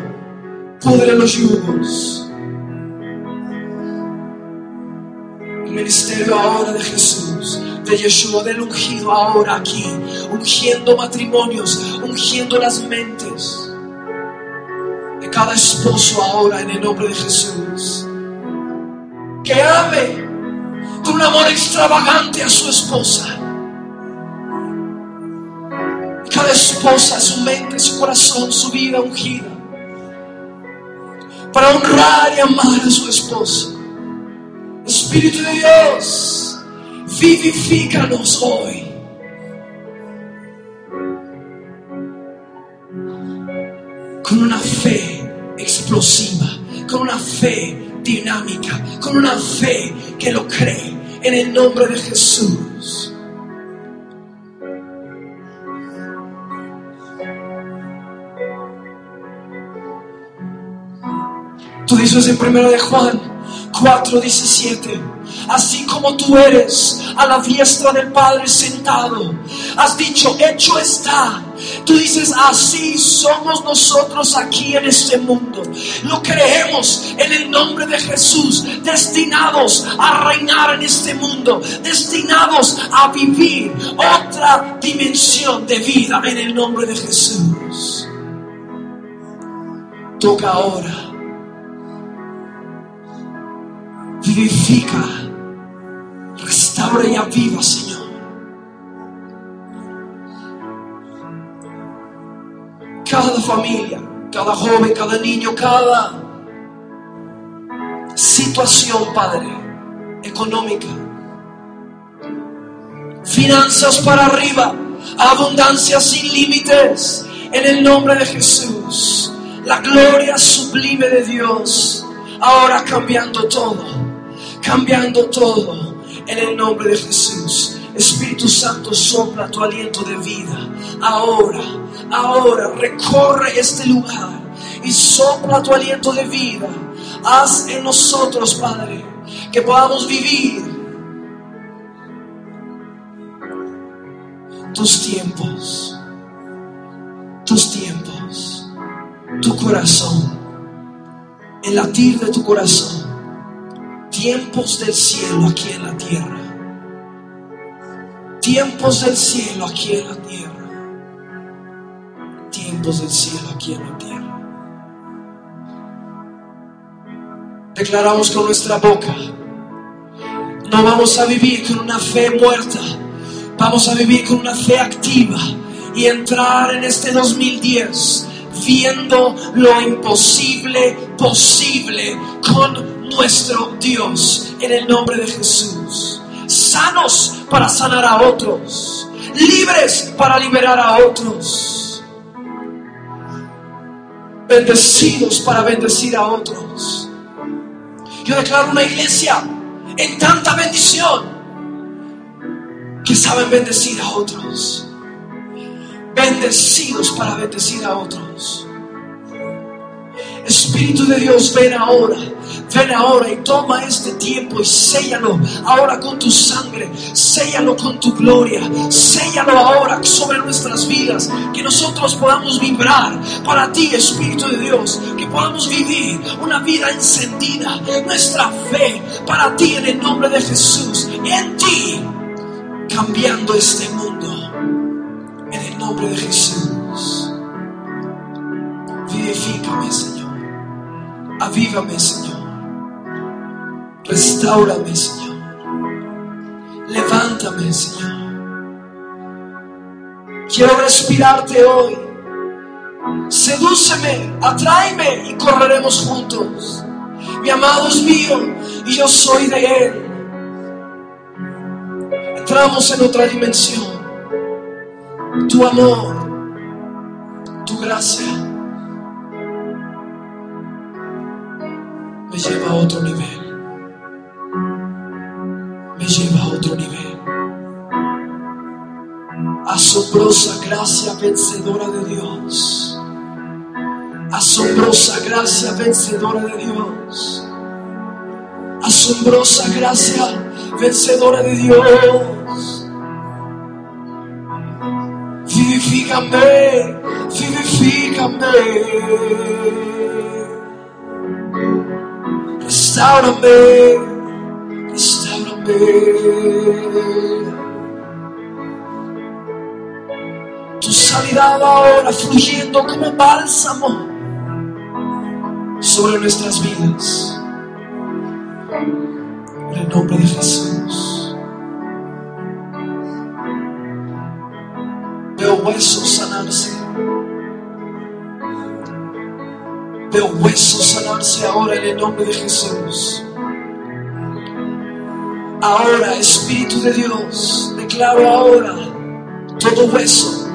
pudre los yugos. Ministerio ahora de Jesús de Yeshua, del ungido ahora aquí, ungiendo matrimonios, ungiendo las mentes de cada esposo ahora en el nombre de Jesús. Que ame con un amor extravagante a su esposa. Cada esposa, su mente, su corazón, su vida ungida. Para honrar y amar a su esposo. Espíritu de Dios vivifícanos hoy. Con una fe explosiva, con una fe dinámica, con una fe que lo cree en el nombre de Jesús. Tú dices en primero de Juan 4:17 así como tú eres a la diestra del Padre sentado. Has dicho, hecho está. Tú dices, así somos nosotros aquí en este mundo. Lo creemos en el nombre de Jesús, destinados a reinar en este mundo, destinados a vivir otra dimensión de vida en el nombre de Jesús. Toca ahora. Vivifica restaura y aviva, Señor. Cada familia, cada joven, cada niño, cada situación, Padre, económica, finanzas para arriba, abundancia sin límites, en el nombre de Jesús. La gloria sublime de Dios, ahora cambiando todo, cambiando todo en el nombre de Jesús. Espíritu Santo, sopla tu aliento de vida. Ahora, ahora, recorre este lugar y sopla tu aliento de vida. Haz en nosotros, Padre, que podamos vivir tus tiempos, tus tiempos, tu corazón, el latir de tu corazón tiempos del cielo aquí en la tierra. Tiempos del cielo aquí en la tierra. Tiempos del cielo aquí en la tierra. Declaramos con nuestra boca. No vamos a vivir con una fe muerta. Vamos a vivir con una fe activa y entrar en este 2010 viendo lo imposible posible con nuestro Dios en el nombre de Jesús. Sanos para sanar a otros. Libres para liberar a otros. Bendecidos para bendecir a otros. Yo declaro una iglesia en tanta bendición que saben bendecir a otros. Bendecidos para bendecir a otros. Espíritu de Dios, ven ahora Ven ahora y toma este tiempo y séllalo ahora con tu sangre, séllalo con tu gloria, séllalo ahora sobre nuestras vidas, que nosotros podamos vibrar para ti, Espíritu de Dios, que podamos vivir una vida encendida, nuestra fe para ti en el nombre de Jesús, en ti, cambiando este mundo, en el nombre de Jesús. Vivifícame, Señor. Avívame, Señor. Restaurame, Señor. Levántame, Señor. Quiero respirarte hoy. Sedúceme, atráeme y correremos juntos. Mi amado es mío y yo soy de Él. Entramos en otra dimensión. Tu amor, tu gracia me lleva a otro nivel. Me lleva a otro nivel. Asombrosa gracia vencedora de Dios. Asombrosa gracia vencedora de Dios. Asombrosa gracia vencedora de Dios. Vivifícame, vivifícame. Restaurame, restaurame. Tu sanidad ahora fluyendo como bálsamo sobre nuestras vidas. En el nombre de Jesús. Veo huesos sanarse. Veo huesos sanarse ahora en el nombre de Jesús. Ahora, Espíritu de Dios, declaro ahora todo hueso.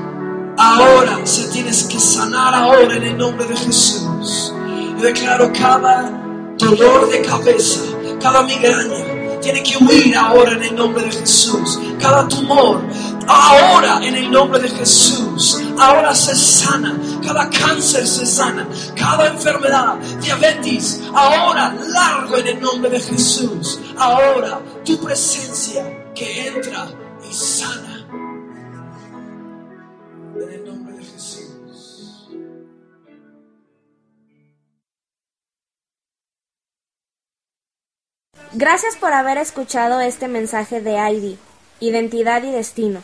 Ahora se tienes que sanar ahora en el nombre de Jesús. Yo declaro cada dolor de cabeza, cada migraña, tiene que huir ahora en el nombre de Jesús. Cada tumor, ahora en el nombre de Jesús. Ahora se sana, cada cáncer se sana, cada enfermedad, diabetes, ahora largo en el nombre de Jesús. Ahora tu presencia que entra y sana. En el nombre de Jesús. Gracias por haber escuchado este mensaje de ID, Identidad y Destino,